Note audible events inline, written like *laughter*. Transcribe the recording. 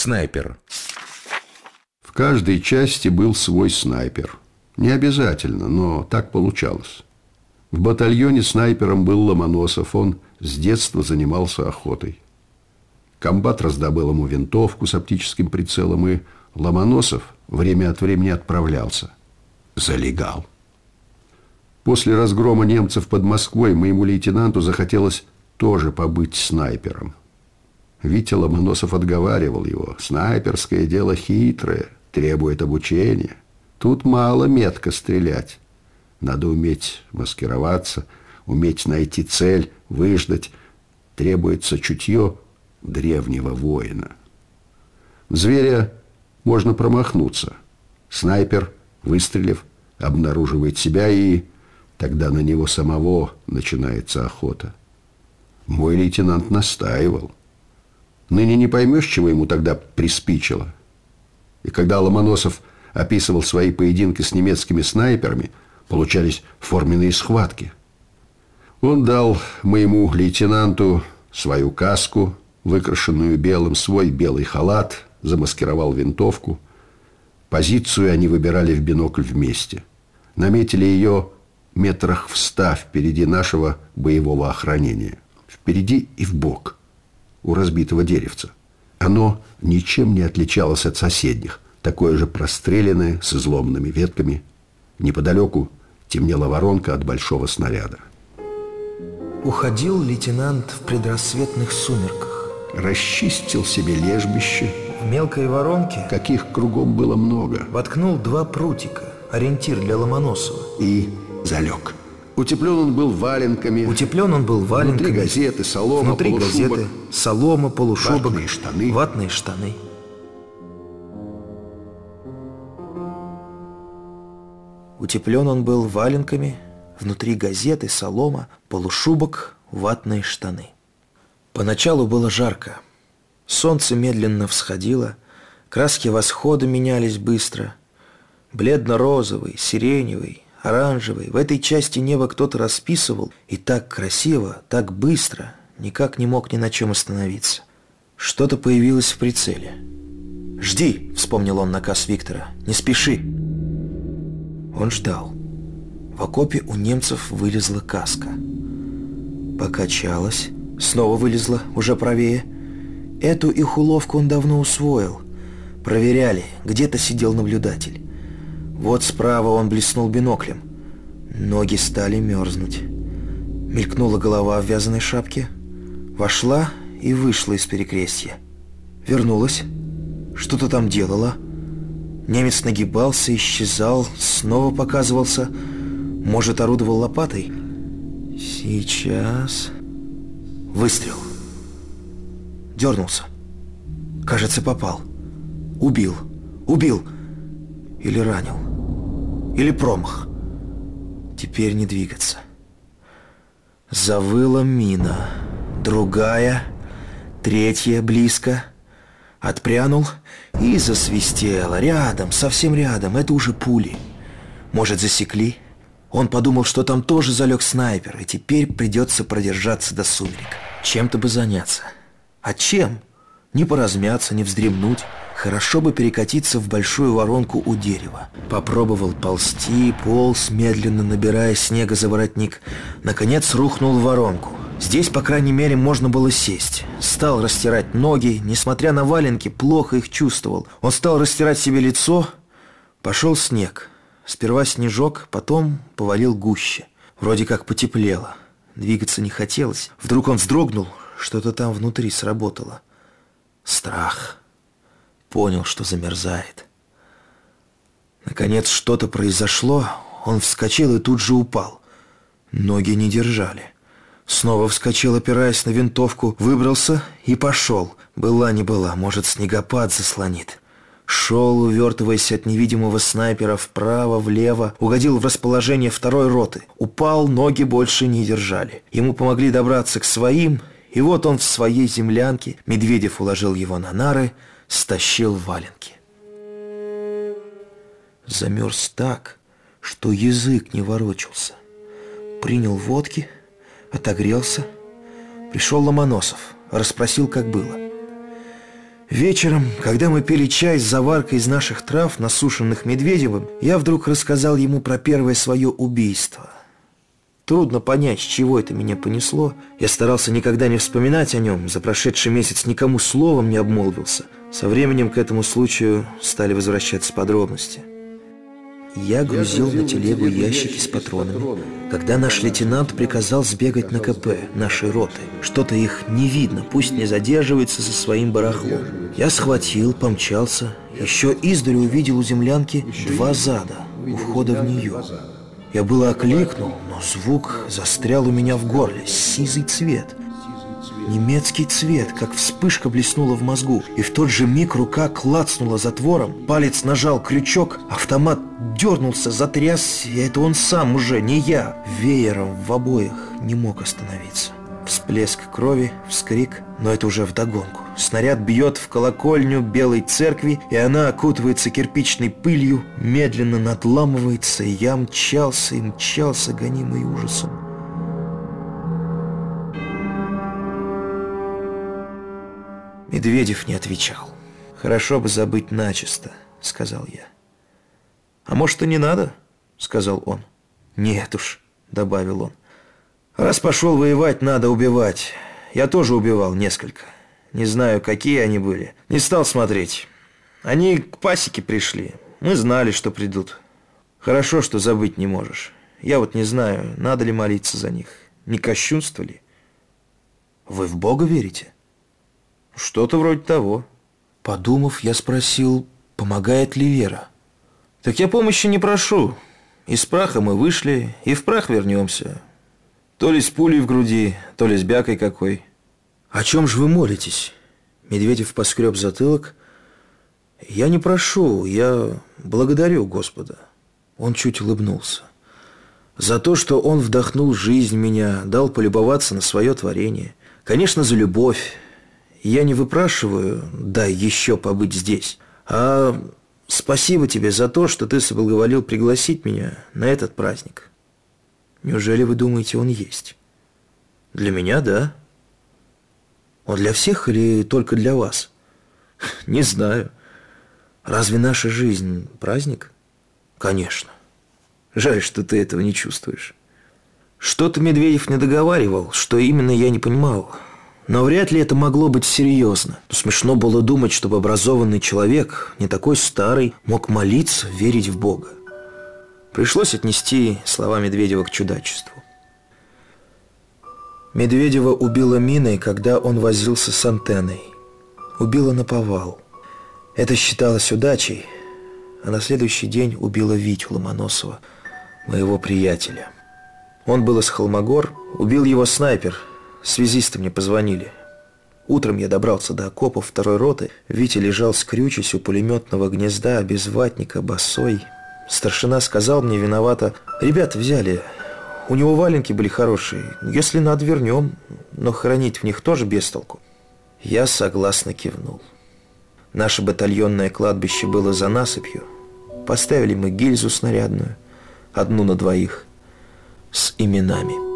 Снайпер. В каждой части был свой снайпер. Не обязательно, но так получалось. В батальоне снайпером был Ломоносов. Он с детства занимался охотой. Комбат раздобыл ему винтовку с оптическим прицелом, и Ломоносов время от времени отправлялся. Залегал. После разгрома немцев под Москвой моему лейтенанту захотелось тоже побыть снайпером. Витя Ломоносов отговаривал его. Снайперское дело хитрое, требует обучения. Тут мало метко стрелять. Надо уметь маскироваться, уметь найти цель, выждать. Требуется чутье древнего воина. Зверя можно промахнуться. Снайпер, выстрелив, обнаруживает себя, и тогда на него самого начинается охота. Мой лейтенант настаивал. Ныне не поймешь, чего ему тогда приспичило. И когда Ломоносов описывал свои поединки с немецкими снайперами, получались форменные схватки. Он дал моему лейтенанту свою каску, выкрашенную белым, свой белый халат, замаскировал винтовку. Позицию они выбирали в бинокль вместе. Наметили ее метрах в ста впереди нашего боевого охранения. Впереди и в бок у разбитого деревца. Оно ничем не отличалось от соседних, такое же простреленное, с изломанными ветками. Неподалеку темнела воронка от большого снаряда. Уходил лейтенант в предрассветных сумерках. Расчистил себе лежбище. В мелкой воронке, каких кругом было много. Воткнул два прутика, ориентир для Ломоносова. И залег. Утеплен он был валенками. Утеплен он был валенками. Внутри газеты, солома, Внутри полушубок. газеты, солома, полушубок. Ватные штаны. Ватные штаны. Утеплен он был валенками, внутри газеты, солома, полушубок, ватные штаны. Поначалу было жарко. Солнце медленно всходило, краски восхода менялись быстро. Бледно-розовый, сиреневый, оранжевый. В этой части неба кто-то расписывал, и так красиво, так быстро, никак не мог ни на чем остановиться. Что-то появилось в прицеле. «Жди!» — вспомнил он наказ Виктора. «Не спеши!» Он ждал. В окопе у немцев вылезла каска. Покачалась, снова вылезла, уже правее. Эту их уловку он давно усвоил. Проверяли, где-то сидел наблюдатель. Вот справа он блеснул биноклем. Ноги стали мерзнуть. Мелькнула голова в вязаной шапке. Вошла и вышла из перекрестья. Вернулась. Что-то там делала. Немец нагибался, исчезал, снова показывался. Может, орудовал лопатой? Сейчас... Выстрел. Дернулся. Кажется, попал. Убил. Убил. Или ранил. Или промах. Теперь не двигаться. Завыла мина. Другая. Третья близко. Отпрянул и засвистело. Рядом, совсем рядом. Это уже пули. Может, засекли? Он подумал, что там тоже залег снайпер, и теперь придется продержаться до сумерек. Чем-то бы заняться. А чем? Не поразмяться, не вздремнуть. Хорошо бы перекатиться в большую воронку у дерева. Попробовал ползти, полз, медленно набирая снега за воротник. Наконец рухнул в воронку. Здесь, по крайней мере, можно было сесть. Стал растирать ноги, несмотря на валенки, плохо их чувствовал. Он стал растирать себе лицо. Пошел снег. Сперва снежок, потом повалил гуще. Вроде как потеплело. Двигаться не хотелось. Вдруг он вздрогнул, что-то там внутри сработало. Страх. Понял, что замерзает. Наконец что-то произошло, он вскочил и тут же упал. Ноги не держали. Снова вскочил, опираясь на винтовку, выбрался и пошел. Была не была, может, снегопад заслонит. Шел, увертываясь от невидимого снайпера вправо, влево, угодил в расположение второй роты. Упал, ноги больше не держали. Ему помогли добраться к своим, и вот он в своей землянке, Медведев уложил его на нары, стащил валенки. Замерз так, что язык не ворочался. Принял водки, отогрелся. Пришел Ломоносов, расспросил, как было. Вечером, когда мы пили чай с заваркой из наших трав, насушенных Медведевым, я вдруг рассказал ему про первое свое убийство. Трудно понять, с чего это меня понесло. Я старался никогда не вспоминать о нем, за прошедший месяц никому словом не обмолвился. Со временем к этому случаю стали возвращаться подробности. Я грузил на телегу ящики с патронами, когда наш лейтенант приказал сбегать на КП нашей роты. Что-то их не видно, пусть не задерживается со своим барахлом. Я схватил, помчался, еще издали увидел у землянки два зада у входа в нее. Я было окликнул, но звук застрял у меня в горле, сизый цвет. Немецкий цвет, как вспышка блеснула в мозгу, и в тот же миг рука клацнула затвором, палец нажал крючок, автомат дернулся, затрясся, и это он сам уже, не я. Веером в обоих не мог остановиться. Всплеск крови, вскрик, но это уже вдогонку. Снаряд бьет в колокольню Белой Церкви, и она окутывается кирпичной пылью, медленно надламывается, и я мчался и мчался, гонимый ужасом. Медведев не отвечал. «Хорошо бы забыть начисто», — сказал я. «А может, и не надо?» — сказал он. «Нет уж», — добавил он. «Раз пошел воевать, надо убивать. Я тоже убивал несколько. Не знаю, какие они были. Не стал смотреть. Они к пасеке пришли. Мы знали, что придут. Хорошо, что забыть не можешь. Я вот не знаю, надо ли молиться за них. Не кощунство ли? Вы в Бога верите?» Что-то вроде того. Подумав, я спросил, помогает ли Вера. Так я помощи не прошу. Из праха мы вышли, и в прах вернемся. То ли с пулей в груди, то ли с бякой какой. О чем же вы молитесь? Медведев поскреб затылок. Я не прошу, я благодарю Господа. Он чуть улыбнулся. За то, что он вдохнул жизнь в меня, дал полюбоваться на свое творение. Конечно, за любовь, я не выпрашиваю, дай еще побыть здесь, а спасибо тебе за то, что ты соблаговолил пригласить меня на этот праздник. Неужели вы думаете, он есть? Для меня – да. Он для всех или только для вас? *laughs* Не знаю. Разве наша жизнь – праздник? Конечно. Жаль, что ты этого не чувствуешь. Что-то Медведев не договаривал, что именно я не понимал – но вряд ли это могло быть серьезно. Смешно было думать, чтобы образованный человек, не такой старый, мог молиться, верить в Бога. Пришлось отнести слова Медведева к чудачеству. Медведева убила миной, когда он возился с антенной. Убила на повал. Это считалось удачей, а на следующий день убила Витю Ломоносова, моего приятеля. Он был из Холмогор, убил его снайпер – Связисты мне позвонили. Утром я добрался до окопов второй роты. Витя лежал скрючись у пулеметного гнезда, без ватника, босой. Старшина сказал мне виновато, «Ребята взяли, у него валенки были хорошие. Если надо, вернем, но хранить в них тоже без толку». Я согласно кивнул. Наше батальонное кладбище было за насыпью. Поставили мы гильзу снарядную, одну на двоих, с именами.